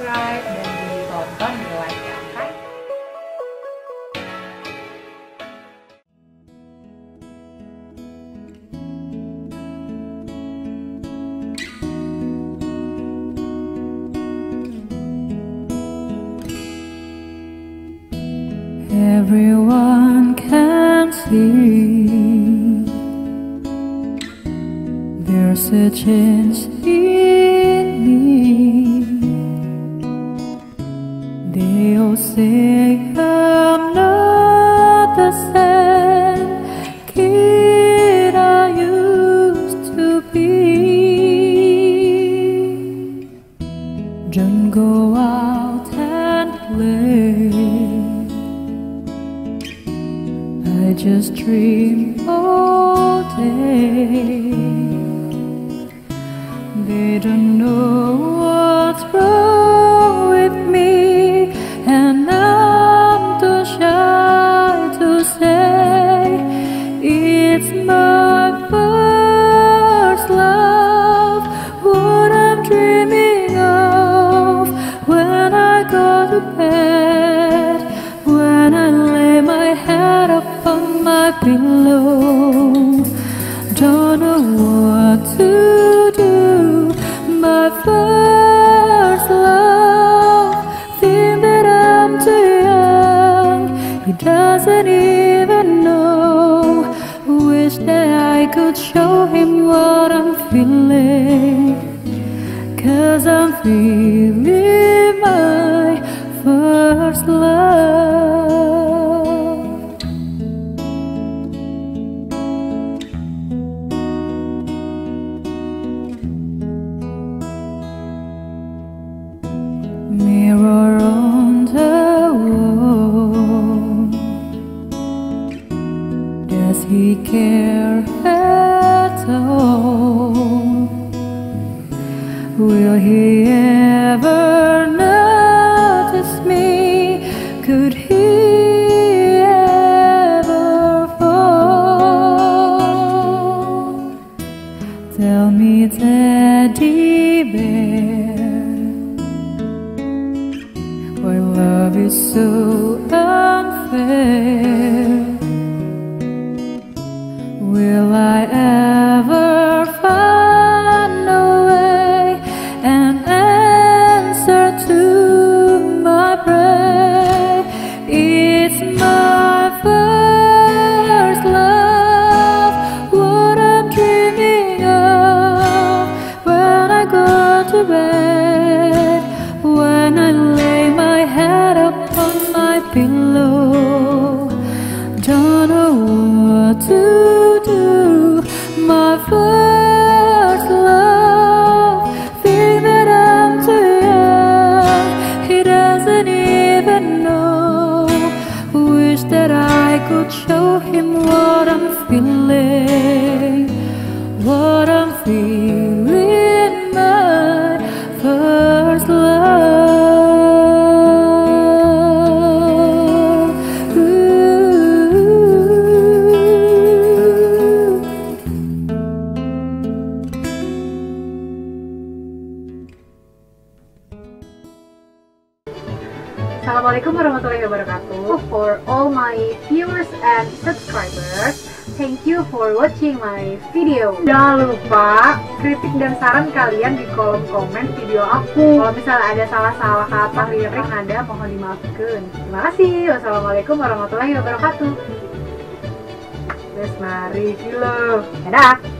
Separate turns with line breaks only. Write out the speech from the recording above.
subscribe dan ditonton di like ya.
Everyone can see there's a change in I'm not the same kid I used to be. Don't go out and play. I just dream all day. They don't know what's wrong to bed, when I lay my head upon my pillow. Don't know what to do. My first love, think that I'm too young. He doesn't even know. Wish that I could show him what I'm feeling. Cause I'm feeling my Mirror on the wall. Does he care at all? Will he ever Could
Assalamualaikum warahmatullahi wabarakatuh. For all my viewers and subscribers Thank you for watching my video. Jangan lupa kritik dan saran kalian di kolom komen video aku. Kalau misalnya ada salah-salah kata lirik nada mohon dimaafkan. Terima kasih. Wassalamualaikum warahmatullahi wabarakatuh. Terus mari kilo Dadah